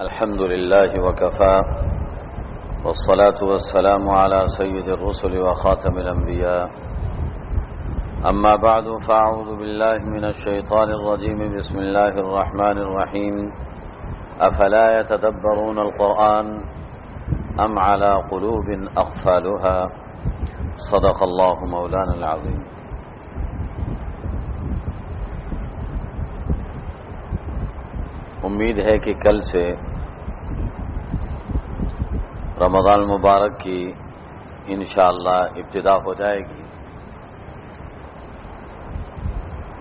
الحمد لله وكفى، والصلاة والسلام على سيد الرسل وخاتم الأنبياء. أما بعد، فأعوذ بالله من الشيطان الرجيم. بسم الله الرحمن الرحيم. أفلا يتدبرون القرآن أم على قلوب أقفالها؟ صدق الله مولانا العظيم. امید ہے کہ کل سے رمضان مبارک کی انشاءاللہ ابتدا ہو جائے گی۔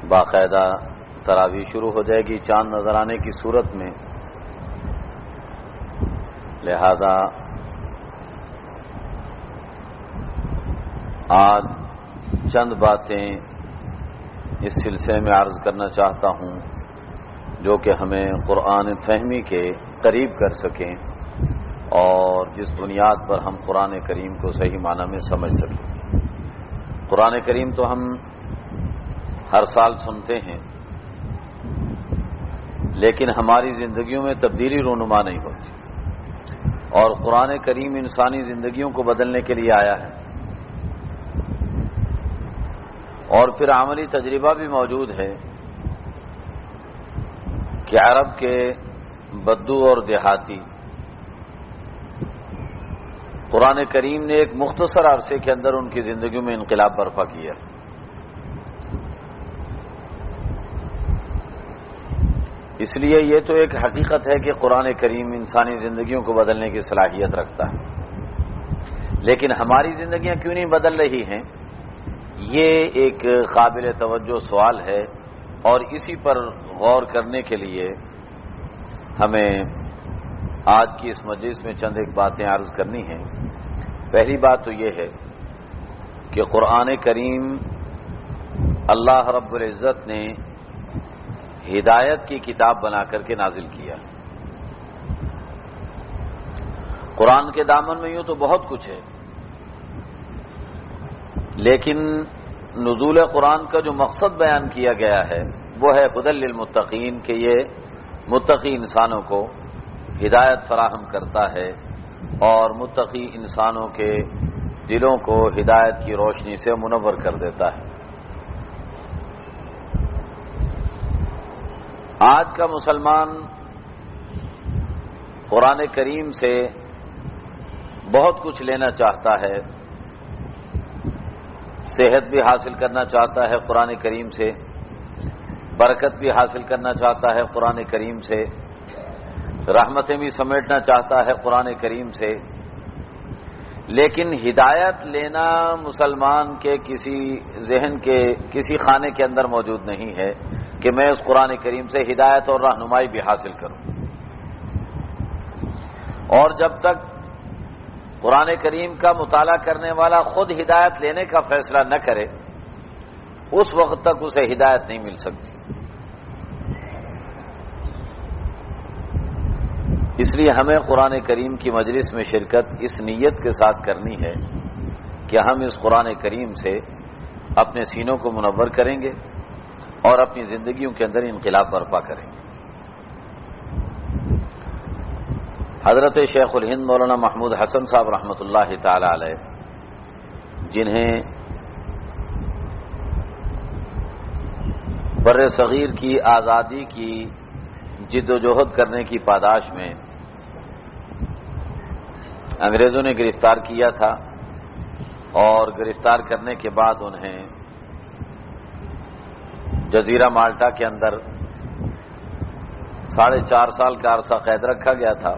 باقاعدہ تراوی شروع ہو جائے گی چاند نظر آنے کی صورت میں۔ لہذا آج چند باتیں اس سلسلے میں عرض کرنا چاہتا ہوں جو کہ ہمیں قرآن فہمی کے قریب کر سکیں۔ اور جس بنیاد پر ہم قرآن کریم کو صحیح معنی میں سمجھ سکیں۔ قرآن کریم تو ہم ہر سال سنتے ہیں، لیکن ہماری زندگیوں میں تبدیلی رونما نہیں ہوتی۔ اور قرآن کریم انسانی زندگیوں کو بدلنے کے لیے آیا ہے۔ اور پھر عملی تجربہ بھی موجود ہے کہ عرب کے بدو اور دیہاتی قرآن کریم نے ایک مختصر عرصے کے اندر ان کی زندگیوں میں انقلاب برپا کیا۔ اس لیے یہ تو ایک حقیقت ہے کہ قرآن کریم انسانی زندگیوں کو بدلنے کی صلاحیت رکھتا ہے۔ لیکن ہماری زندگیاں کیوں نہیں بدل رہی ہیں؟ یہ ایک قابل توجہ سوال ہے اور اسی پر غور کرنے کے لیے ہمیں آج کی اس مجلس میں چند ایک باتیں عرض کرنی ہیں۔ پہلی بات تو یہ ہے کہ قرآن کریم اللہ رب العزت نے ہدایت کی کتاب بنا کر کے نازل کیا۔ قرآن کے دامن میں یوں تو بہت کچھ ہے، لیکن نزول قرآن کا جو مقصد بیان کیا گیا ہے، وہ ہے بدل المتقین کہ یہ متقی انسانوں کو ہدایت فراہم کرتا ہے اور متقی انسانوں کے دلوں کو ہدایت کی روشنی سے منور کر دیتا ہے۔ آج کا مسلمان قرآن کریم سے بہت کچھ لینا چاہتا ہے، صحت بھی حاصل کرنا چاہتا ہے قرآن کریم سے، برکت بھی حاصل کرنا چاہتا ہے قرآن کریم سے۔ رحمتیں بھی سمیٹنا چاہتا ہے قرآن کریم سے۔ لیکن ہدایت لینا مسلمان کے کسی ذہن کے، کسی خانے کے اندر موجود نہیں ہے کہ میں اس قرآن کریم سے ہدایت اور رہنمائی بھی حاصل کروں۔ اور جب تک قرآن کریم کا مطالعہ کرنے والا خود ہدایت لینے کا فیصلہ نہ کرے، اس وقت تک اسے ہدایت نہیں مل سکتی۔ اس لیے ہمیں قرآن کریم کی مجلس میں شرکت اس نیت کے ساتھ کرنی ہے کہ ہم اس قرآن کریم سے اپنے سینوں کو منور کریں گے اور اپنی زندگیوں کے اندر انقلاب برپا کریں گے۔ حضرت شیخ الہند مولانا محمود حسن صاحب رحمۃ اللہ تعالی علیہ، جنہیں بر صغیر کی آزادی کی جد و جہد کرنے کی پاداش میں انگریزوں نے گرفتار کیا تھا اور گرفتار کرنے کے بعد انہیں جزیرہ مالٹا کے اندر ساڑھے چار سال کا عرصہ قید رکھا گیا تھا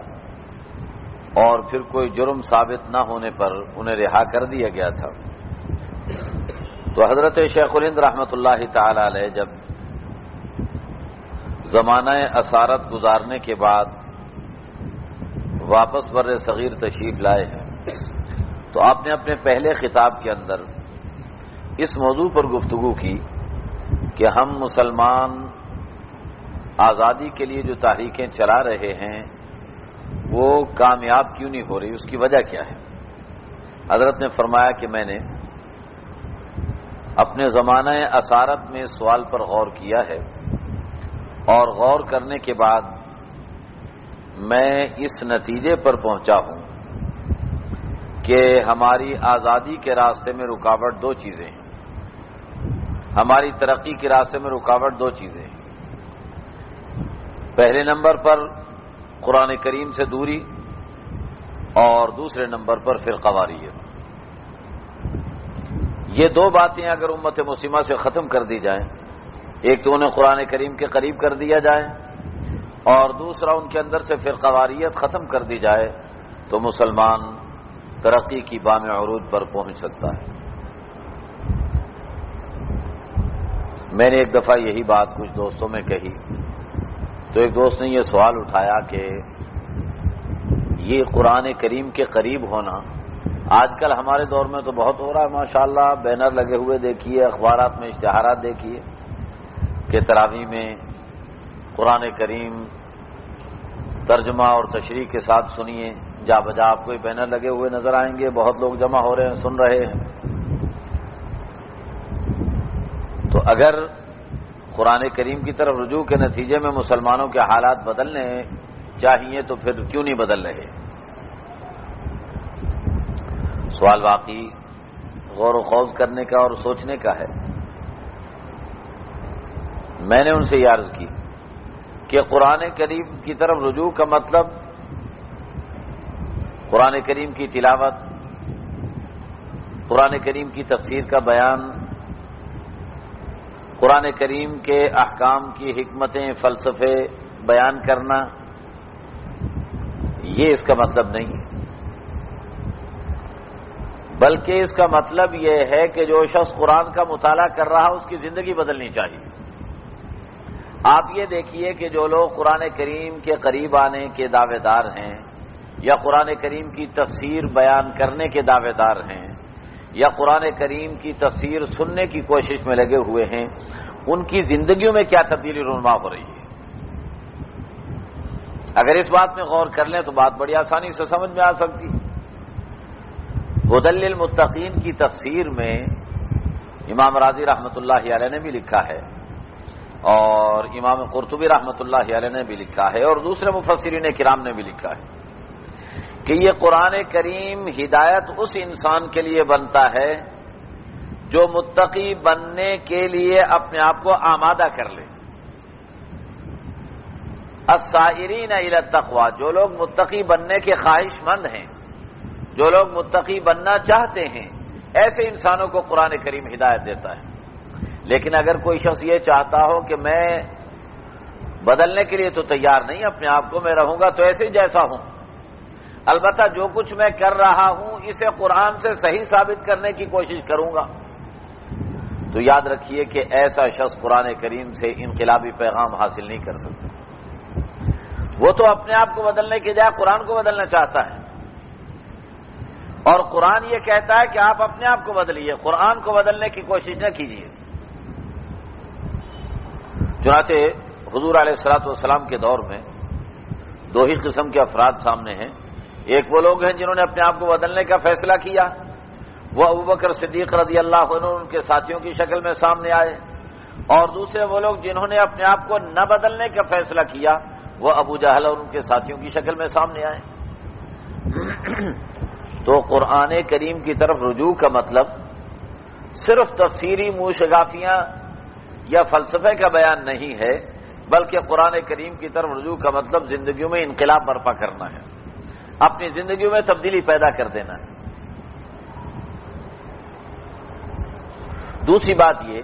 اور پھر کوئی جرم ثابت نہ ہونے پر انہیں رہا کر دیا گیا تھا۔ تو حضرت شیخ الند رحمۃ اللہ تعالی علیہ جب زمانہ اسارت گزارنے کے بعد واپس بر صغیر تشریف لائے ہیں تو آپ نے اپنے پہلے خطاب کے اندر اس موضوع پر گفتگو کی کہ ہم مسلمان آزادی کے لیے جو تحریکیں چلا رہے ہیں، وہ کامیاب کیوں نہیں ہو رہی؟ اس کی وجہ کیا ہے؟ حضرت نے فرمایا کہ میں نے اپنے زمانہ اسارت میں سوال پر غور کیا ہے اور غور کرنے کے بعد میں اس نتیجے پر پہنچا ہوں کہ ہماری آزادی کے راستے میں رکاوٹ دو چیزیں ہیں۔ ہماری ترقی کے راستے میں رکاوٹ دو چیزیں ہیں۔ پہلے نمبر پر قرآن کریم سے دوری اور دوسرے نمبر پر فرقواریت یہ دو باتیں اگر امت مسلمہ سے ختم کر دی جائیں، ایک تو انہیں قرآن کریم کے قریب کر دیا جائے اور دوسرا ان کے اندر سے فرقواریت ختم کر دی جائے تو مسلمان ترقی کی بام عروج پر پہنچ سکتا ہے۔ میں نے ایک دفعہ یہی بات کچھ دوستوں میں کہی۔ تو ایک دوست نے یہ سوال اٹھایا کہ یہ قرآن کریم کے قریب ہونا، آج کل ہمارے دور میں تو بہت ہو رہا ہے، ماشاءاللہ، بینر لگے ہوئے دیکھیے، اخبارات میں اشتہارات دیکھیے کہ تراوی میں قرآن کریم ترجمہ اور تشریح کے ساتھ سنیے۔ جا بجا آپ کو بینر لگے ہوئے نظر آئیں گے، بہت لوگ جمع ہو رہے ہیں، سن رہے ہیں۔ تو اگر قرآن کریم کی طرف رجوع کے نتیجے میں مسلمانوں کے حالات بدلنے چاہیے تو پھر کیوں نہیں بدل رہے؟ سوال واقعی غور و خوض کرنے کا اور سوچنے کا ہے۔ میں نے ان سے یہ عرض کی۔ کہ قرآن کریم کی طرف رجوع کا مطلب قرآن کریم کی تلاوت، قرآن کریم کی تفسیر کا بیان، قرآن کریم کے احکام کی حکمتیں، فلسفے بیان کرنا، یہ اس کا مطلب نہیں ہے۔ بلکہ اس کا مطلب یہ ہے کہ جو شخص قرآن کا مطالعہ کر رہا اس کی زندگی بدلنی چاہیے۔ آپ یہ دیکھیے کہ جو لوگ قرآن کریم کے قریب آنے کے دعوے دار ہیں یا قرآن کریم کی تفسیر بیان کرنے کے دعوے دار ہیں یا قرآن کریم کی تفسیر سننے کی کوشش میں لگے ہوئے ہیں، ان کی زندگیوں میں کیا تبدیلی رونما ہو رہی ہے؟ اگر اس بات میں غور کر لیں تو بات بڑی آسانی سے سمجھ میں آ سکتی۔ بدل المتقین کی تفسیر میں امام راضی رحمۃ اللہ علیہ نے بھی لکھا ہے۔ اور امام قرطبی رحمۃ اللہ علیہ نے بھی لکھا ہے اور دوسرے مفسرین کرام نے بھی لکھا ہے کہ یہ قرآن کریم ہدایت اس انسان کے لیے بنتا ہے جو متقی بننے کے لیے اپنے آپ کو آمادہ کر لے۔ اسائرین التقوا جو لوگ متقی بننے کے خواہش مند ہیں، جو لوگ متقی بننا چاہتے ہیں، ایسے انسانوں کو قرآن کریم ہدایت دیتا ہے۔ لیکن اگر کوئی شخص یہ چاہتا ہو کہ میں بدلنے کے لیے تو تیار نہیں، اپنے آپ کو میں رہوں گا تو ایسے ہی جیسا ہوں۔ البتہ جو کچھ میں کر رہا ہوں، اسے قرآن سے صحیح ثابت کرنے کی کوشش کروں گا۔ تو یاد رکھیے کہ ایسا شخص قرآن کریم سے انقلابی پیغام حاصل نہیں کر سکتا۔ وہ تو اپنے آپ کو بدلنے کے جائے قرآن کو بدلنا چاہتا ہے۔ اور قرآن یہ کہتا ہے کہ آپ اپنے آپ کو بدلیے، قرآن کو بدلنے کی کوشش نہ کیجیے۔ چنانچہ حضور علیہ السلاۃ والسلام کے دور میں دو ہی قسم کے افراد سامنے ہیں۔ ایک وہ لوگ ہیں جنہوں نے اپنے آپ کو بدلنے کا فیصلہ کیا۔ وہ ابو بکر صدیق رضی اللہ عنہ ان کے ساتھیوں کی شکل میں سامنے آئے۔ اور دوسرے وہ لوگ جنہوں نے اپنے آپ کو نہ بدلنے کا فیصلہ کیا، وہ ابو جہل اور ان کے ساتھیوں کی شکل میں سامنے آئے۔ تو قرآن کریم کی طرف رجوع کا مطلب صرف تفسیری منہ شگافیاں یا فلسفے کا بیان نہیں ہے، بلکہ قرآن کریم کی طرف رجوع کا مطلب زندگیوں میں انقلاب برپا کرنا ہے۔ اپنی زندگیوں میں تبدیلی پیدا کر دینا ہے۔ دوسری بات یہ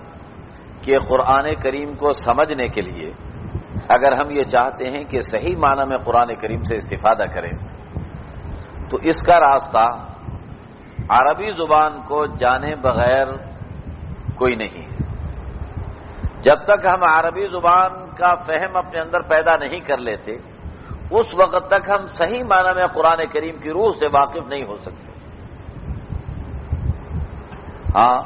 کہ قرآن کریم کو سمجھنے کے لیے اگر ہم یہ چاہتے ہیں کہ صحیح معنی میں قرآن کریم سے استفادہ کریں، تو اس کا راستہ عربی زبان کو جانے بغیر کوئی نہیں۔ ہے جب تک ہم عربی زبان کا فہم اپنے اندر پیدا نہیں کر لیتے، اس وقت تک ہم صحیح معنی میں قرآن کریم کی روح سے واقف نہیں ہو سکتے۔ ہاں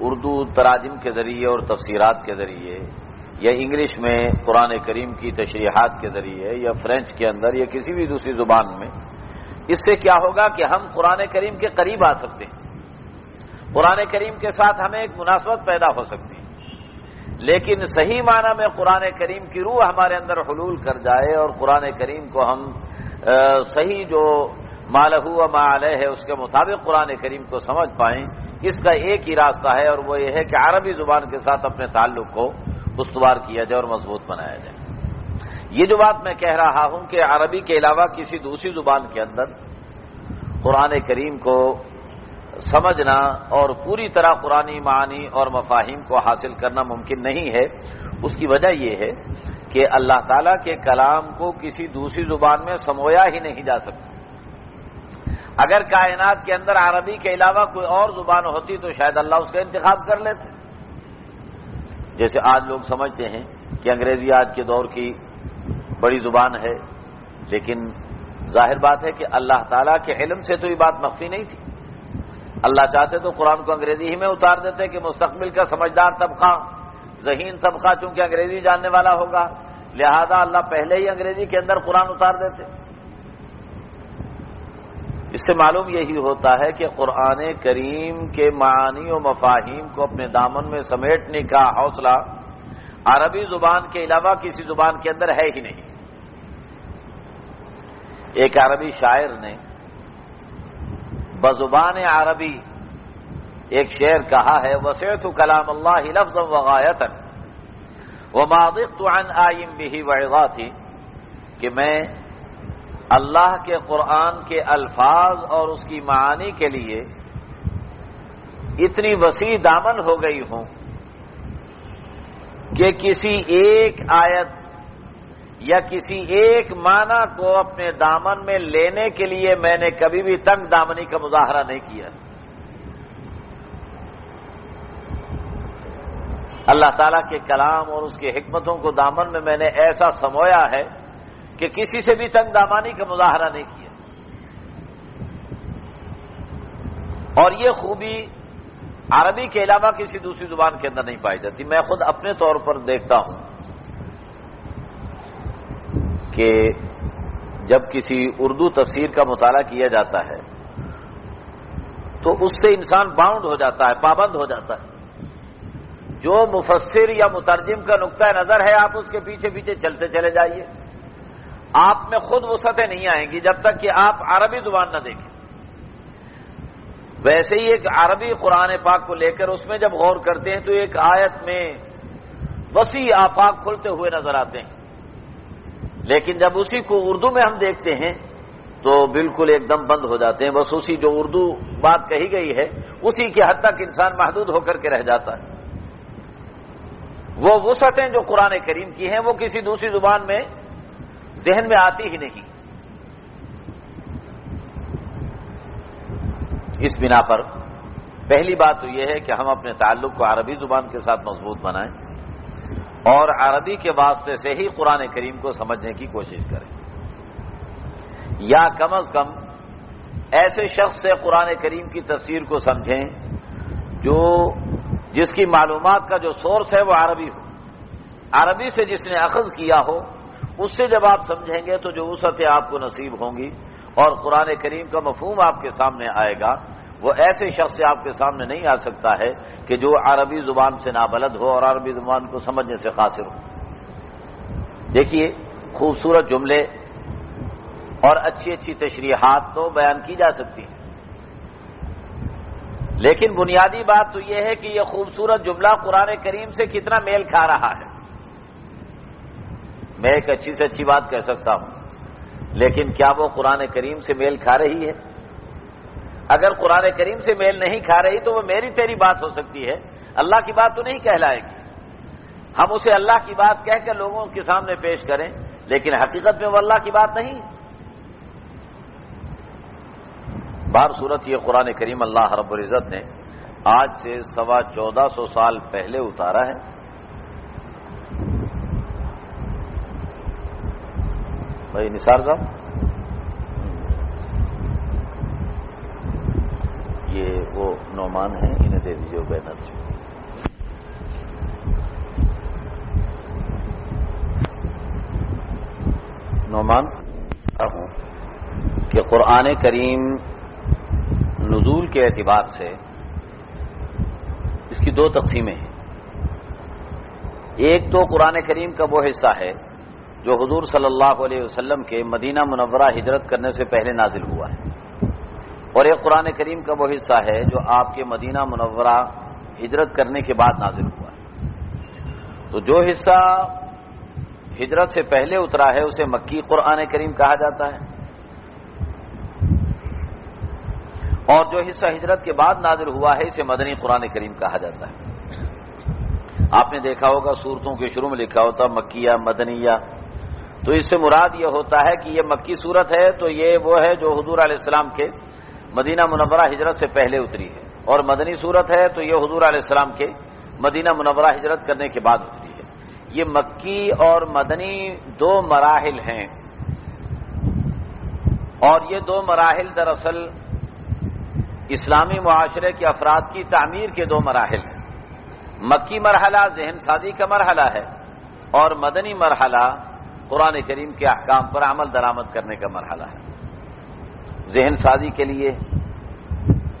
اردو تراجم کے ذریعے اور تفسیرات کے ذریعے، یا انگلش میں قرآن کریم کی تشریحات کے ذریعے، یا فرینچ کے اندر، یا کسی بھی دوسری زبان میں، اس سے کیا ہوگا کہ ہم قرآن کریم کے قریب آ سکتے ہیں۔ قرآن کریم کے ساتھ ہمیں ایک مناسبت پیدا ہو سکتی لیکن صحیح معنی میں قرآن کریم کی روح ہمارے اندر حلول کر جائے اور قرآن کریم کو ہم صحیح جو مالحو ما علیہ ہے، اس کے مطابق قرآن کریم کو سمجھ پائیں۔ اس کا ایک ہی راستہ ہے اور وہ یہ ہے کہ عربی زبان کے ساتھ اپنے تعلق کو استوار کیا جائے اور مضبوط بنایا جائے۔ یہ جو بات میں کہہ رہا ہوں کہ عربی کے علاوہ کسی دوسری زبان کے اندر قرآن کریم کو سمجھنا اور پوری طرح قرآن معانی اور مفاہیم کو حاصل کرنا ممکن نہیں ہے۔ اس کی وجہ یہ ہے کہ اللہ تعالیٰ کے کلام کو کسی دوسری زبان میں سمویا ہی نہیں جا سکتا۔ اگر کائنات کے اندر عربی کے علاوہ کوئی اور زبان ہوتی تو شاید اللہ اس کا انتخاب کر لیتے۔ جیسے آج لوگ سمجھتے ہیں کہ انگریزی آج کے دور کی بڑی زبان ہے، لیکن ظاہر بات ہے کہ اللہ تعالیٰ کے علم سے تو یہ بات مخفی نہیں تھی۔ اللہ چاہتے تو قرآن کو انگریزی ہی میں اتار دیتے کہ مستقبل کا سمجھدار طبقہ، ذہین طبقہ چونکہ انگریزی جاننے والا ہوگا، لہذا اللہ پہلے ہی انگریزی کے اندر قرآن اتار دیتے۔ اس سے معلوم یہی ہوتا ہے کہ قرآن کریم کے معانی و مفاہیم کو اپنے دامن میں سمیٹنے کا حوصلہ عربی زبان کے علاوہ کسی زبان کے اندر ہے ہی نہیں۔ ایک عربی شاعر نے بزبان عربی ایک شعر کہا ہے وسیعت کلام اللہ لفظ وغایتن وہ مادق تو عن آئم بھی وعغا تھی کہ میں اللہ کے قرآن کے الفاظ اور اس کی معانی کے لیے اتنی وسیع دامن ہو گئی ہوں کہ کسی ایک آیت یا کسی ایک معنی کو اپنے دامن میں لینے کے لیے میں نے کبھی بھی تنگ دامنی کا مظاہرہ نہیں کیا۔ اللہ تعالیٰ کے کلام اور اس کی حکمتوں کو دامن میں میں نے ایسا سمویا ہے کہ کسی سے بھی تنگ دامانی کا مظاہرہ نہیں کیا۔ اور یہ خوبی عربی کے علاوہ کسی دوسری زبان کے اندر نہیں پائی جاتی۔ میں خود اپنے طور پر دیکھتا ہوں۔ کہ جب کسی اردو تفسیر کا مطالعہ کیا جاتا ہے، تو اس سے انسان باؤنڈ ہو جاتا ہے، پابند ہو جاتا ہے۔ جو مفسر یا مترجم کا نقطۂ نظر ہے، آپ اس کے پیچھے پیچھے چلتے چلے جائیے۔ آپ میں خود وسعتیں نہیں آئیں گی جب تک کہ آپ عربی زبان نہ دیکھیں۔ ویسے ہی ایک عربی قرآن پاک کو لے کر اس میں جب غور کرتے ہیں، تو ایک آیت میں وسیع آفاق کھلتے ہوئے نظر آتے ہیں۔ لیکن جب اسی کو اردو میں ہم دیکھتے ہیں تو بالکل ایک دم بند ہو جاتے ہیں، بس اسی جو اردو بات کہی گئی ہے، اسی کی حد تک انسان محدود ہو کر کے رہ جاتا ہے۔ وہ وسعتیں جو قرآن کریم کی ہیں، وہ کسی دوسری زبان میں ذہن میں آتی ہی نہیں۔ اس بنا پر پہلی بات تو یہ ہے کہ ہم اپنے تعلق کو عربی زبان کے ساتھ مضبوط بنائیں۔ اور عربی کے واسطے سے ہی قرآن کریم کو سمجھنے کی کوشش کریں۔ یا کم از کم ایسے شخص سے قرآن کریم کی تفسیر کو سمجھیں جو جس کی معلومات کا جو سورس ہے وہ عربی ہو۔ عربی سے جس نے اخذ کیا ہو، اس سے جب آپ سمجھیں گے تو جو وسعتیں آپ کو نصیب ہوں گی اور قرآن کریم کا مفہوم آپ کے سامنے آئے گا۔ وہ ایسے شخص سے آپ کے سامنے نہیں آ سکتا ہے کہ جو عربی زبان سے نابلد ہو اور عربی زبان کو سمجھنے سے قاصر ہو۔ دیکھیے، خوبصورت جملے اور اچھی اچھی تشریحات تو بیان کی جا سکتی ہیں۔ لیکن بنیادی بات تو یہ ہے کہ یہ خوبصورت جملہ قرآن کریم سے کتنا میل کھا رہا ہے۔ میں ایک اچھی سے اچھی بات کہہ سکتا ہوں، لیکن کیا وہ قرآن کریم سے میل کھا رہی ہے؟ اگر قرآن کریم سے میل نہیں کھا رہی تو وہ میری تیری بات ہو سکتی ہے۔ اللہ کی بات تو نہیں کہلائے گی۔ ہم اسے اللہ کی بات کہہ کر لوگوں کے سامنے پیش کریں، لیکن حقیقت میں وہ اللہ کی بات نہیں۔ بار صورت یہ قرآن کریم اللہ رب العزت نے آج سے سوا چودہ سو سال پہلے اتارا ہے۔ بھائی نثار صاحب یہ وہ نعمان ہیں، انہیں دے دیجیے بینر نعمان ہوں؟ کہ قرآن کریم نزول کے اعتبار سے اس کی دو تقسیمیں ہیں۔ ایک تو قرآن کریم کا وہ حصہ ہے جو حضور صلی اللہ علیہ وسلم کے مدینہ منورہ ہجرت کرنے سے پہلے نازل ہوا ہے۔ اور ایک قرآن کریم کا وہ حصہ ہے جو آپ کے مدینہ منورہ ہجرت کرنے کے بعد نازل ہوا ہے۔ تو جو حصہ ہجرت سے پہلے اترا ہے، اسے مکی قرآن کریم کہا جاتا ہے۔ اور جو حصہ ہجرت کے بعد نازل ہوا ہے، اسے مدنی قرآن کریم کہا جاتا ہے۔ آپ نے دیکھا ہوگا صورتوں کے شروع میں لکھا ہوتا مکیہ، مدنیہ۔ تو اس سے مراد یہ ہوتا ہے کہ یہ مکی صورت ہے، تو یہ وہ ہے جو حضور علیہ السلام کے مدینہ منورہ ہجرت سے پہلے اتری ہے۔ اور مدنی صورت ہے تو یہ حضور علیہ السلام کے مدینہ منورہ ہجرت کرنے کے بعد اتری ہے۔ یہ مکی اور مدنی دو مراحل ہیں۔ اور یہ دو مراحل دراصل اسلامی معاشرے کے افراد کی تعمیر کے دو مراحل ہیں۔ مکی مرحلہ ذہن سازی کا مرحلہ ہے اور مدنی مرحلہ قرآن کریم کے احکام پر عمل درآمد کرنے کا مرحلہ ہے۔ ذہن سازی کے لیے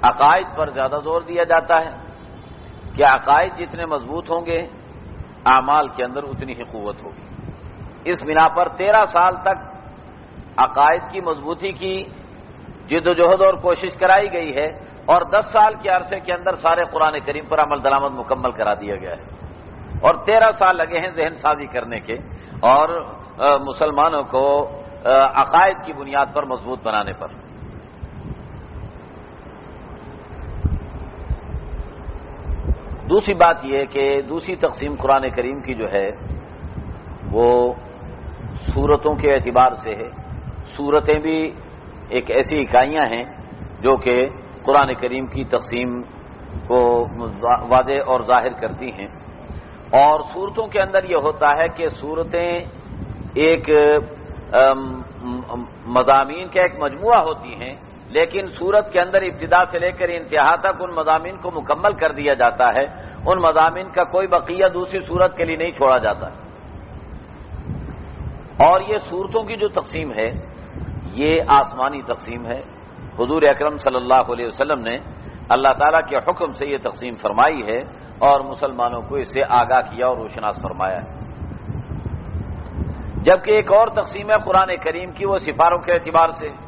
عقائد پر زیادہ زور دیا جاتا ہے کہ عقائد جتنے مضبوط ہوں گے، اعمال کے اندر اتنی ہی قوت ہوگی۔ اس بنا پر تیرہ سال تک عقائد کی مضبوطی کی جد و جہد اور کوشش کرائی گئی ہے اور دس سال کے عرصے کے اندر سارے قرآن کریم پر عمل درآمد مکمل کرا دیا گیا ہے۔ اور تیرہ سال لگے ہیں ذہن سازی کرنے کے اور مسلمانوں کو عقائد کی بنیاد پر مضبوط بنانے پر۔ دوسری بات یہ کہ دوسری تقسیم قرآن کریم کی جو ہے، وہ صورتوں کے اعتبار سے ہے۔ صورتیں بھی ایک ایسی اکائیاں ہیں جو کہ قرآن کریم کی تقسیم کو واضح اور ظاہر کرتی ہیں۔ اور صورتوں کے اندر یہ ہوتا ہے کہ صورتیں ایک مضامین کا ایک مجموعہ ہوتی ہیں۔ لیکن صورت کے اندر ابتدا سے لے کر انتہا تک ان مضامین کو مکمل کر دیا جاتا ہے۔ ان مضامین کا کوئی بقیہ دوسری صورت کے لیے نہیں چھوڑا جاتا۔ اور یہ صورتوں کی جو تقسیم ہے، یہ آسمانی تقسیم ہے۔ حضور اکرم صلی اللہ علیہ وسلم نے اللہ تعالیٰ کے حکم سے یہ تقسیم فرمائی ہے اور مسلمانوں کو اسے آگاہ کیا اور روشناس فرمایا ہے۔ جبکہ ایک اور تقسیم ہے قرآن کریم کی، وہ سفاروں کے اعتبار سے۔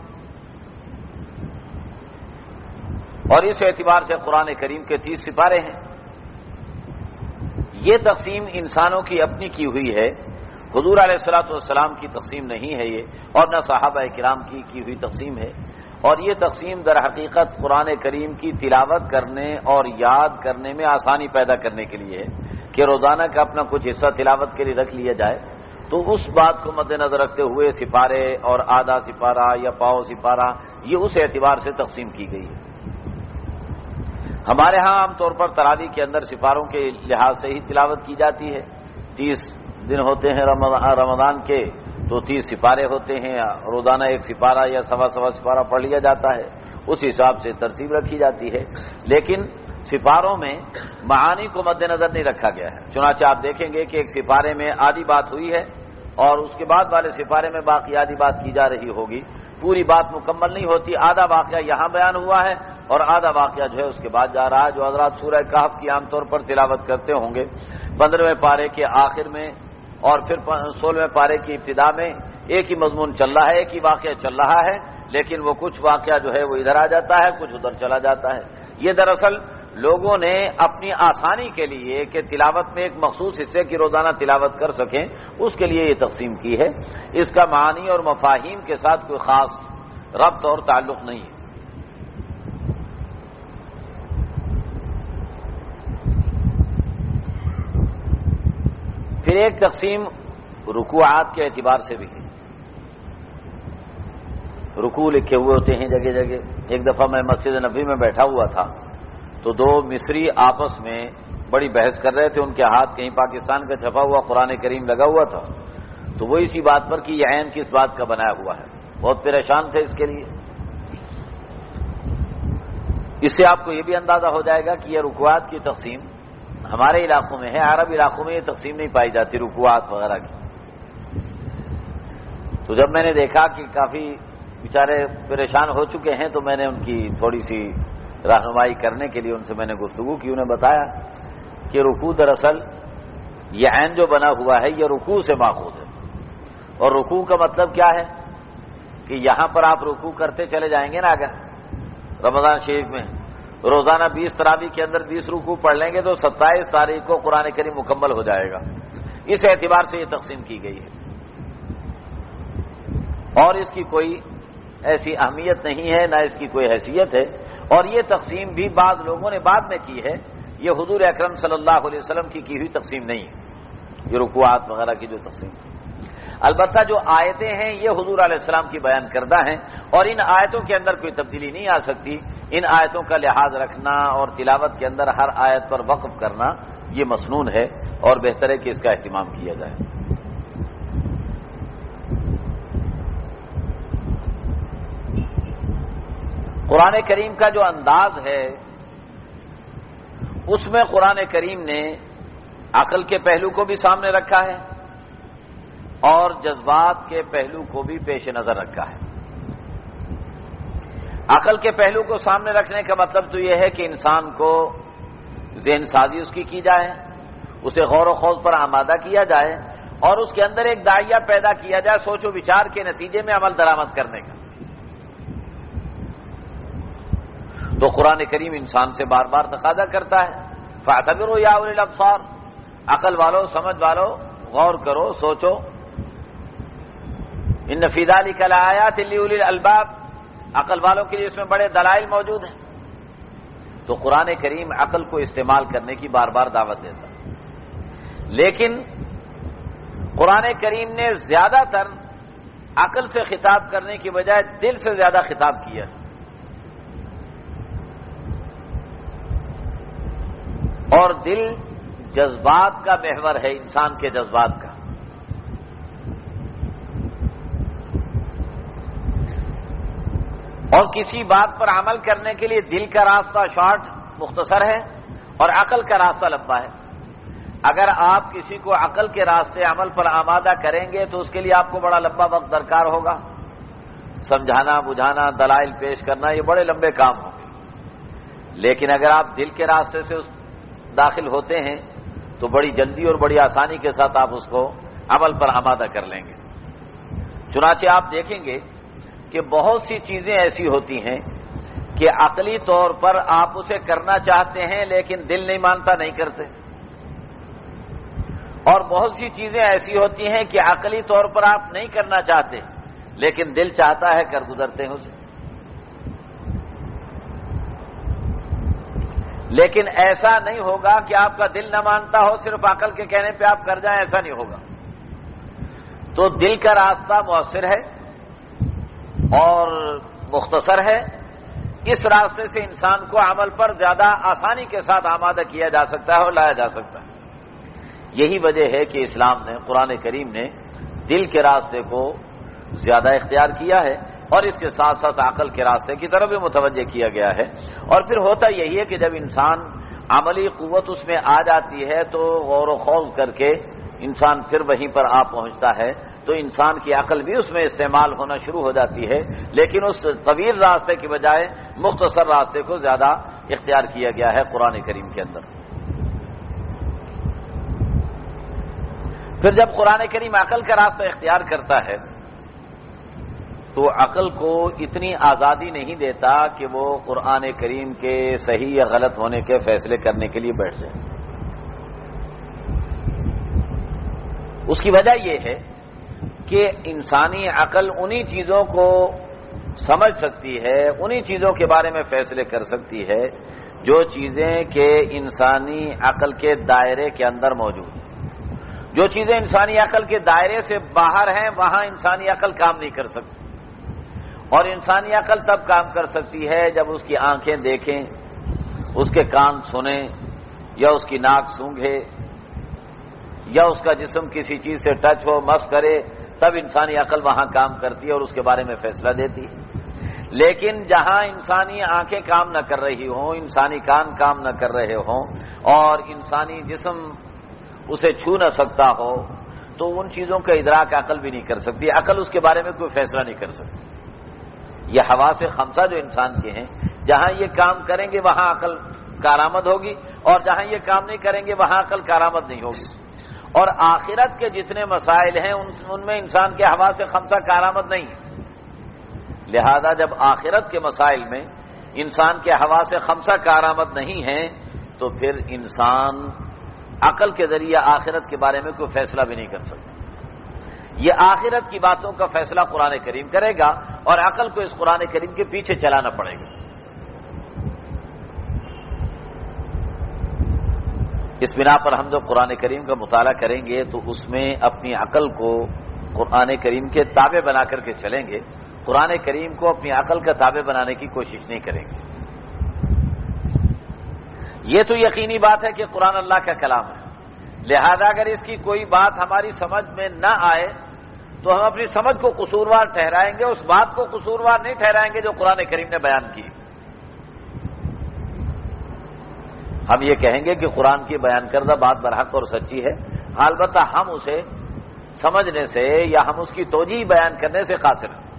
اور اس اعتبار سے قرآن کریم کے تیس سپارے ہیں۔ یہ تقسیم انسانوں کی اپنی کی ہوئی ہے۔ حضور علیہ السلاۃ والسلام کی تقسیم نہیں ہے یہ، اور نہ صحابہ کرام کی کی ہوئی تقسیم ہے۔ اور یہ تقسیم در حقیقت قرآن کریم کی تلاوت کرنے اور یاد کرنے میں آسانی پیدا کرنے کے لیے ہے کہ روزانہ کا اپنا کچھ حصہ تلاوت کے لیے رکھ لیا جائے۔ تو اس بات کو مد نظر رکھتے ہوئے سپارے اور آدھا سپارہ یا پاؤ سپارہ، یہ اس اعتبار سے تقسیم کی گئی ہے۔ ہمارے ہاں عام طور پر تراوی کے اندر سپاروں کے لحاظ سے ہی تلاوت کی جاتی ہے۔ تیس دن ہوتے ہیں رمضان کے، تو تیس سپارے ہوتے ہیں۔ روزانہ ایک سپارہ یا سوا سوا سپارہ پڑھ لیا جاتا ہے۔ اس حساب سے ترتیب رکھی جاتی ہے۔ لیکن سپاروں میں معانی کو مد نظر نہیں رکھا گیا ہے۔ چنانچہ آپ دیکھیں گے کہ ایک سپارے میں آدھی بات ہوئی ہے اور اس کے بعد والے سپارے میں باقی آدھی بات کی جا رہی ہوگی۔ پوری بات مکمل نہیں ہوتی، آدھا واقعہ یہاں بیان ہوا ہے اور آدھا واقعہ جو ہے اس کے بعد جا رہا ہے، جو حضرات سورہ کہف کی عام طور پر تلاوت کرتے ہوں گے۔ پندرہویں پارے کے آخر میں اور پھر سولہویں پارے کی ابتدا میں ایک ہی مضمون چل رہا ہے، ایک ہی واقعہ چل رہا ہے، لیکن وہ کچھ واقعہ جو ہے وہ ادھر آ جاتا ہے، کچھ ادھر چلا جاتا ہے۔ یہ دراصل لوگوں نے اپنی آسانی کے لیے کہ تلاوت میں ایک مخصوص حصے کی روزانہ تلاوت کر سکیں، اس کے لیے یہ تقسیم کی ہے۔ اس کا معنی اور مفاہیم کے ساتھ کوئی خاص ربط اور تعلق نہیں ہے۔ پھر ایک تقسیم رکوعات کے اعتبار سے بھی ہے۔ رکوع لکھے ہوئے ہوتے ہیں جگہ جگہ۔ ایک دفعہ میں مسجد نبی میں بیٹھا ہوا تھا۔ تو دو مصری آپس میں بڑی بحث کر رہے تھے، ان کے ہاتھ کہیں پاکستان کا چھپا ہوا قرآن کریم لگا ہوا تھا۔ تو وہ اسی بات پر کہ یہ عین کس بات کا بنایا ہوا ہے۔ بہت پریشان تھے اس کے لیے۔ اس سے آپ کو یہ بھی اندازہ ہو جائے گا کہ یہ رکوات کی تقسیم ہمارے علاقوں میں ہے، عرب علاقوں میں یہ تقسیم نہیں پائی جاتی رکوات وغیرہ کی۔ تو جب میں نے دیکھا کہ کافی بیچارے پریشان ہو چکے ہیں، تو میں نے ان کی تھوڑی سی رہنمائی کرنے کے لیے ان سے میں نے گفتگو کی، انہیں بتایا کہ رکو دراصل یہ عین جو بنا ہوا ہے، یہ رکوع سے ماخوذ ہے۔ اور رکوع کا مطلب کیا ہے؟ کہ یہاں پر آپ رکوع کرتے چلے جائیں گے نا اگر رمضان شریف میں۔ روزانہ بیس تراوی کے اندر بیس رکوع پڑھ لیں گے تو ستائیس تاریخ کو قرآن کریم مکمل ہو جائے گا۔ اس اعتبار سے یہ تقسیم کی گئی ہے۔ اور اس کی کوئی ایسی اہمیت نہیں ہے، نہ اس کی کوئی حیثیت ہے۔ اور یہ تقسیم بھی بعض لوگوں نے بعد میں کی ہے۔ یہ حضور اکرم صلی اللہ علیہ وسلم کی کی ہوئی تقسیم نہیں ہے۔ یہ رکوعات وغیرہ کی جو تقسیم۔ البتہ جو آیتیں ہیں، یہ حضور علیہ السلام کی بیان کردہ ہیں۔ اور ان آیتوں کے اندر کوئی تبدیلی نہیں آ سکتی۔ ان آیتوں کا لحاظ رکھنا اور تلاوت کے اندر ہر آیت پر وقف کرنا یہ مصنون ہے اور بہتر ہے کہ اس کا اہتمام کیا جائے۔ قرآن کریم کا جو انداز ہے، اس میں قرآن کریم نے عقل کے پہلو کو بھی سامنے رکھا ہے اور جذبات کے پہلو کو بھی پیش نظر رکھا ہے۔ عقل کے پہلو کو سامنے رکھنے کا مطلب تو یہ ہے کہ انسان کو ذہن سازی اس کی کی جائے، اسے غور و خوض پر آمادہ کیا جائے اور اس کے اندر ایک دائیا پیدا کیا جائے، سوچ و بچار کے نتیجے میں عمل درآمد کرنے کا۔ تو قرآن کریم انسان سے بار بار تقاضا کرتا ہے۔ فاتبر یا الابصار عقل والو، سمجھ والو، غور کرو، سوچو۔ ان نفید علی کلا آیا تلی الباب عقل والوں کے لیے اس میں بڑے دلائل موجود ہیں۔ تو قرآن کریم عقل کو استعمال کرنے کی بار بار دعوت دیتا۔ لیکن قرآن کریم نے زیادہ تر عقل سے خطاب کرنے کی بجائے دل سے زیادہ خطاب کیا۔ ہے اور دل جذبات کا محور ہے انسان کے جذبات کا۔ اور کسی بات پر عمل کرنے کے لیے دل کا راستہ شارٹ مختصر ہے اور عقل کا راستہ لمبا ہے۔ اگر آپ کسی کو عقل کے راستے عمل پر آمادہ کریں گے تو اس کے لیے آپ کو بڑا لمبا وقت درکار ہوگا۔ سمجھانا، بجھانا، دلائل پیش کرنا، یہ بڑے لمبے کام ہوں گے۔ لیکن اگر آپ دل کے راستے سے داخل ہوتے ہیں تو بڑی جلدی اور بڑی آسانی کے ساتھ آپ اس کو عمل پر آمادہ کر لیں گے۔ چنانچہ آپ دیکھیں گے کہ بہت سی چیزیں ایسی ہوتی ہیں کہ عقلی طور پر آپ اسے کرنا چاہتے ہیں لیکن دل نہیں مانتا، نہیں کرتے۔ اور بہت سی چیزیں ایسی ہوتی ہیں کہ عقلی طور پر آپ نہیں کرنا چاہتے لیکن دل چاہتا ہے، کر گزرتے ہیں اسے۔ لیکن ایسا نہیں ہوگا کہ آپ کا دل نہ مانتا ہو، صرف عقل کے کہنے پہ آپ کر جائیں، ایسا نہیں ہوگا۔ تو دل کا راستہ مؤثر ہے اور مختصر ہے۔ اس راستے سے انسان کو عمل پر زیادہ آسانی کے ساتھ آمادہ کیا جا سکتا ہے اور لایا جا سکتا ہے۔ یہی وجہ ہے کہ اسلام نے، قرآن کریم نے دل کے راستے کو زیادہ اختیار کیا ہے۔ اور اس کے ساتھ ساتھ عقل کے راستے کی طرف بھی متوجہ کیا گیا ہے۔ اور پھر ہوتا یہی ہے کہ جب انسان عملی قوت اس میں آ جاتی ہے تو غور و خوض کر کے انسان پھر وہیں پر آ پہنچتا ہے تو انسان کی عقل بھی اس میں استعمال ہونا شروع ہو جاتی ہے۔ لیکن اس طویل راستے کی بجائے مختصر راستے کو زیادہ اختیار کیا گیا ہے قرآن کریم کے اندر۔ پھر جب قرآن کریم عقل کا راستہ اختیار کرتا ہے تو عقل کو اتنی آزادی نہیں دیتا کہ وہ قرآن کریم کے صحیح یا غلط ہونے کے فیصلے کرنے کے لیے بیٹھ جائے۔ اس کی وجہ یہ ہے کہ انسانی عقل انہی چیزوں کو سمجھ سکتی ہے، انہی چیزوں کے بارے میں فیصلے کر سکتی ہے جو چیزیں کہ انسانی عقل کے دائرے کے اندر موجود ہیں۔ جو چیزیں انسانی عقل کے دائرے سے باہر ہیں، وہاں انسانی عقل کام نہیں کر سکتی۔ اور انسانی عقل تب کام کر سکتی ہے جب اس کی آنکھیں دیکھیں، اس کے کان سنیں، یا اس کی ناک سونگھے، یا اس کا جسم کسی چیز سے ٹچ ہو مس کرے، تب انسانی عقل وہاں کام کرتی ہے اور اس کے بارے میں فیصلہ دیتی ہے۔ لیکن جہاں انسانی آنکھیں کام نہ کر رہی ہوں، انسانی کان کام نہ کر رہے ہوں، اور انسانی جسم اسے چھو نہ سکتا ہو، تو ان چیزوں کا ادراک عقل بھی نہیں کر سکتی، عقل اس کے بارے میں کوئی فیصلہ نہیں کر سکتی۔ یہ ہوا سے خمسہ جو انسان کے ہیں، جہاں یہ کام کریں گے وہاں عقل کارآمد ہوگی، اور جہاں یہ کام نہیں کریں گے وہاں عقل کارآمد نہیں ہوگی۔ اور آخرت کے جتنے مسائل ہیں، ان میں انسان کے ہوا سے خمسہ کارآمد نہیں ہے۔ لہذا جب آخرت کے مسائل میں انسان کے ہوا سے خمسہ کارآمد نہیں ہے تو پھر انسان عقل کے ذریعے آخرت کے بارے میں کوئی فیصلہ بھی نہیں کر سکتا۔ یہ آخرت کی باتوں کا فیصلہ قرآن کریم کرے گا اور عقل کو اس قرآن کریم کے پیچھے چلانا پڑے گا۔ اس بنا پر ہم جو قرآن کریم کا مطالعہ کریں گے تو اس میں اپنی عقل کو قرآن کریم کے تابع بنا کر کے چلیں گے۔ قرآن کریم کو اپنی عقل کا تابع بنانے کی کوشش نہیں کریں گے۔ یہ تو یقینی بات ہے کہ قرآن اللہ کا کلام ہے۔ لہذا اگر اس کی کوئی بات ہماری سمجھ میں نہ آئے تو ہم اپنی سمجھ کو قصوروار ٹھہرائیں گے، اس بات کو قصوروار نہیں ٹھہرائیں گے جو قرآن کریم نے بیان کی۔ ہم یہ کہیں گے کہ قرآن کی بیان کردہ بات برحق اور سچی ہے البتہ ہم اسے سمجھنے سے یا ہم اس کی توجہ بیان کرنے سے قاصر ہیں۔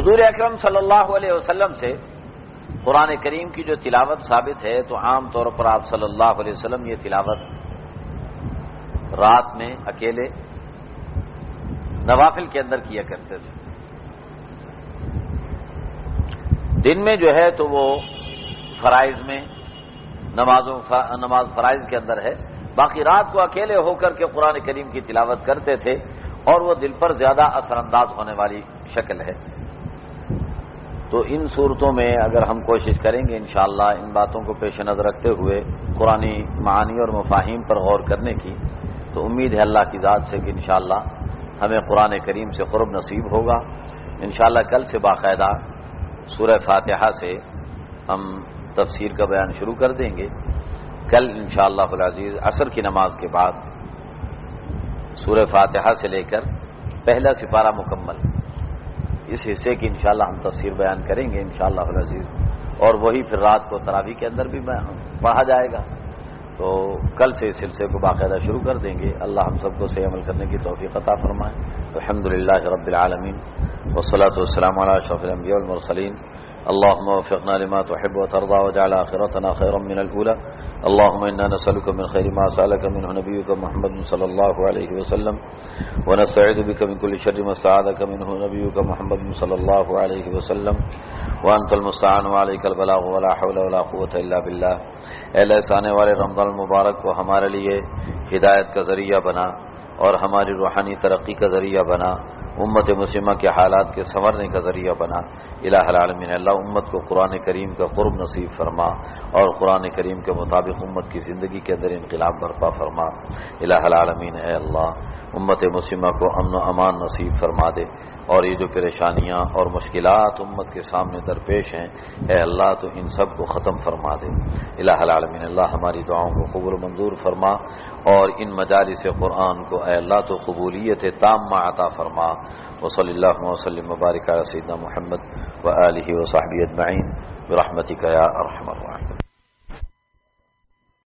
حضور اکرم صلی اللہ علیہ وسلم سے قرآن کریم کی جو تلاوت ثابت ہے، تو عام طور پر آپ صلی اللہ علیہ وسلم یہ تلاوت رات میں اکیلے نوافل کے اندر کیا کرتے تھے۔ دن میں جو ہے تو وہ فرائض میں نمازوں نماز فرائض کے اندر ہے۔ باقی رات کو اکیلے ہو کر کے قرآن کریم کی تلاوت کرتے تھے اور وہ دل پر زیادہ اثر انداز ہونے والی شکل ہے۔ تو ان صورتوں میں اگر ہم کوشش کریں گے انشاءاللہ ان باتوں کو پیش نظر رکھتے ہوئے قرآن معانی اور مفاہیم پر غور کرنے کی، تو امید ہے اللہ کی ذات سے کہ انشاءاللہ ہمیں قرآن کریم سے قرب نصیب ہوگا۔ انشاءاللہ کل سے باقاعدہ سورہ فاتحہ سے ہم تفسیر کا بیان شروع کر دیں گے۔ کل انشاءاللہ شاء العزیز عصر کی نماز کے بعد سورہ فاتحہ سے لے کر پہلا سپارہ مکمل۔ اس حصے کی انشاءاللہ ہم تفسیر بیان کریں گے انشاءاللہ شاء عزیز اور وہی پھر رات کو تراوی کے اندر بھی پڑھا جائے گا۔ تو کل سے اس سلسلے کو باقاعدہ شروع کر دیں گے۔ اللہ ہم سب کو صحیح عمل کرنے کی توفیق عطا فرمائے۔ الحمد للہ رب العالمین۔ وصلاۃ والسلام علی اشرف الانبیاء والمرسلین۔ اللهم وفقنا لما تحب وترضى وجعل آخرتنا خيرا من الأولى. اللهم إنا نسألك من خير ما سألك منه نبيك محمد صلى الله عليه وسلم. ونستعيد بك من كل شر ما استعاذك منه نبيك محمد صلى الله عليه وسلم. وأنت المستعان وعليك البلاغ ولا حول ولا قوة إلا بالله. اے لیے آنے والے رمضان المبارک کو ہمارے لیے ہدایت کا ذریعہ بنا اور ہماری روحانی ترقی کا ذریعہ بنا. امت مسلمہ کے حالات کے سنورنے کا ذریعہ بنا۔ الہ العالمین، اللہ امت کو قرآن کریم کا قرب نصیب فرما اور قرآن کریم کے مطابق امت کی زندگی کے اندر انقلاب برپا فرما۔ الہ العالمین، اے اللہ، امت مسلمہ کو امن و امان نصیب فرما دے۔ اور یہ جو پریشانیاں اور مشکلات امت کے سامنے درپیش ہیں، اے اللہ تو ان سب کو ختم فرما دے۔ الہ العالمین، اللہ ہماری دعاؤں کو قبول منظور فرما اور ان مجالس قرآن کو اے اللہ تو قبولیت تام عطا فرما۔ و صلی اللہ وسلم مبارک سیدنا محمد و علیہ و صاحب اجمعین رحمتی کا ارحم الرحمۃ